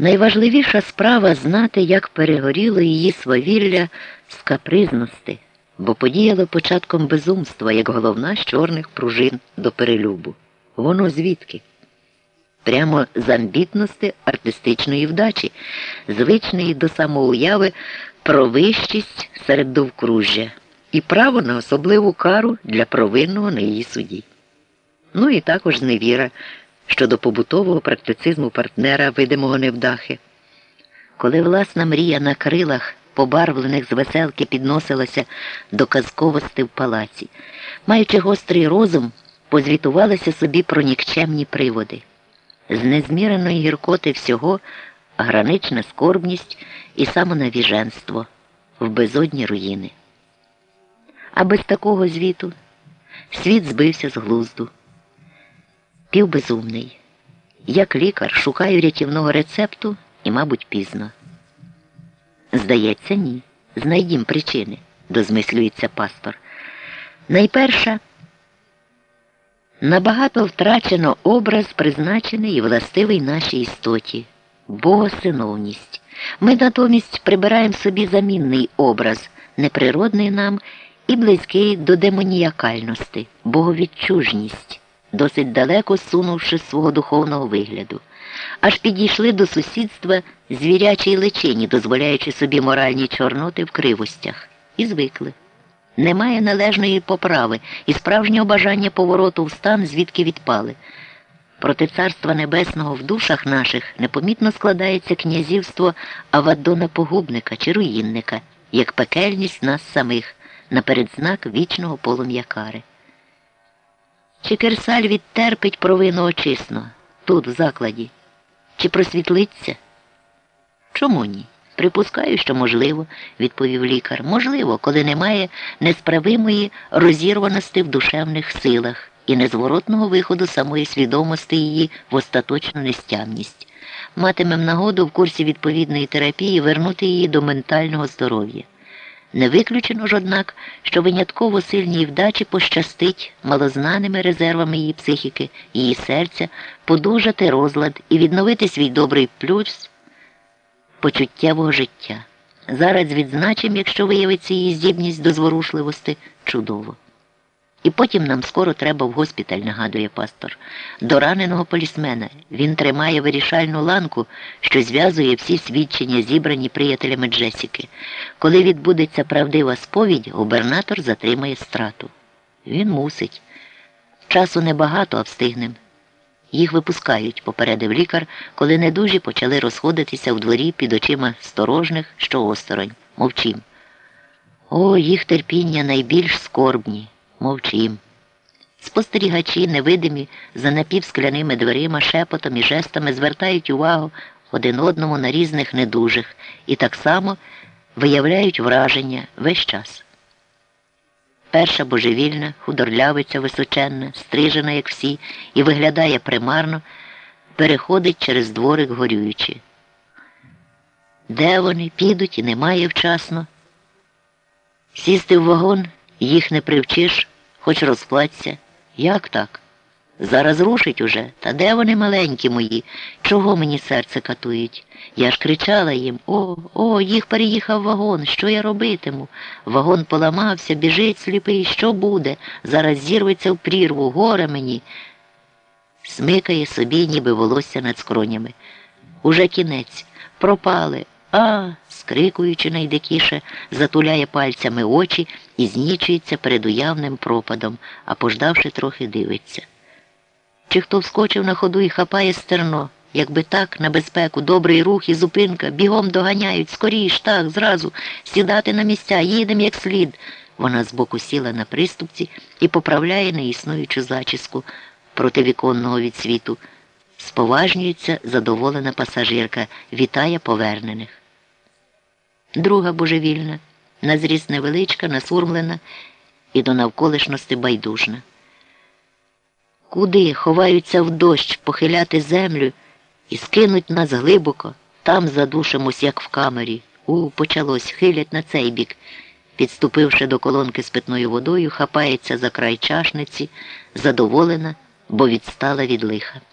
Найважливіша справа знати, як перегоріло її свавілля з капризності, бо подіяло початком безумства, як головна з чорних пружин до перелюбу. Воно звідки? Прямо з амбітності артистичної вдачі, звичної до самоуяви про вищість серед довкружжя і право на особливу кару для провинного на її суді. Ну і також зневіра щодо побутового практицизму партнера видимого невдахи. Коли власна мрія на крилах, побарвлених з веселки, підносилася до казковості в палаці, маючи гострий розум, позвітувалися собі про нікчемні приводи. З незміреної гіркоти всього гранична скорбність і самонавіженство в безодні руїни. А без такого звіту світ збився з глузду. Півбезумний. Як лікар шукаю рятівного рецепту і, мабуть, пізно. Здається, ні. Знайдім причини, дозмислюється пастор. Найперша набагато втрачено образ, призначений і властивий нашій істоті богосиновність. Ми натомість прибираємо собі замінний образ, неприродний нам і близький до демоніакальності, боговідчужність, досить далеко сунувши свого духовного вигляду. Аж підійшли до сусідства звірячій личині, дозволяючи собі моральні чорноти в кривостях, і звикли. Немає належної поправи і справжнього бажання повороту в стан, звідки відпали. Проти царства небесного в душах наших непомітно складається князівство Авадона Погубника чи руїнника, як пекельність нас самих, на передзнак вічного полум'я кари. Чи Керсаль відтерпить провину очисно, тут, в закладі, чи просвітлиться? Чому ні? Припускаю, що можливо, відповів лікар. Можливо, коли немає несправимої розірваності в душевних силах і незворотного виходу самої свідомості її в остаточну нестямність. Матимем нагоду в курсі відповідної терапії вернути її до ментального здоров'я. Не виключено ж, однак, що винятково сильній вдачі пощастить малознаними резервами її психіки, її серця, подужати розлад і відновити свій добрий плюс почуттєвого життя. Зараз відзначимо, якщо виявиться її здібність до зворушливості, чудово. І потім нам скоро треба в госпіталь, нагадує пастор. До раненого полісмена він тримає вирішальну ланку, що зв'язує всі свідчення, зібрані приятелями Джесіки. Коли відбудеться правдива сповідь, губернатор затримає страту. Він мусить. Часу небагато, а встигнем. Їх випускають, попередив лікар, коли недужі почали розходитися в дворі під очима сторожних, що осторонь. Мовчим. О, їх терпіння найбільш скорбні. Мовчим. Спостерігачі, невидимі, за напівскляними дверима, шепотом і жестами звертають увагу один одному на різних недужих і так само виявляють враження весь час. Перша божевільна, худорлявиця височенна, стрижена, як всі, і виглядає примарно, переходить через дворик горюючи. Де вони підуть і немає вчасно? Сісти в вагон їх не привчиш, хоч розплаться. Як так? Зараз рушить уже, та де вони маленькі мої? Чого мені серце катують? Я ж кричала їм О, о, їх переїхав вагон, що я робитиму? Вагон поламався, біжить сліпий, що буде? Зараз зірветься в прірву, горе мені. Смикає собі, ніби волосся над скронями. Уже кінець. Пропали. А, скрикуючи найдикіше, затуляє пальцями очі і знічується перед уявним пропадом, а пождавши трохи дивиться. Чи хто вскочив на ходу і хапає стерно, якби так, на безпеку, добрий рух і зупинка, бігом доганяють, скоріш, так, зразу, сідати на місця, їдем як слід. Вона збоку сіла на приступці і поправляє неіснуючу зачіску проти віконного відсвіту. Споважнюється задоволена пасажирка, вітає повернених. Друга божевільна, на зріст невеличка, насурмлена і до навколишності байдужна. Куди ховаються в дощ, похиляти землю і скинуть нас глибоко, там задушимось, як в камері. У, почалось, хилять на цей бік. Підступивши до колонки з питною водою, хапається за край чашниці, задоволена, бо відстала від лиха.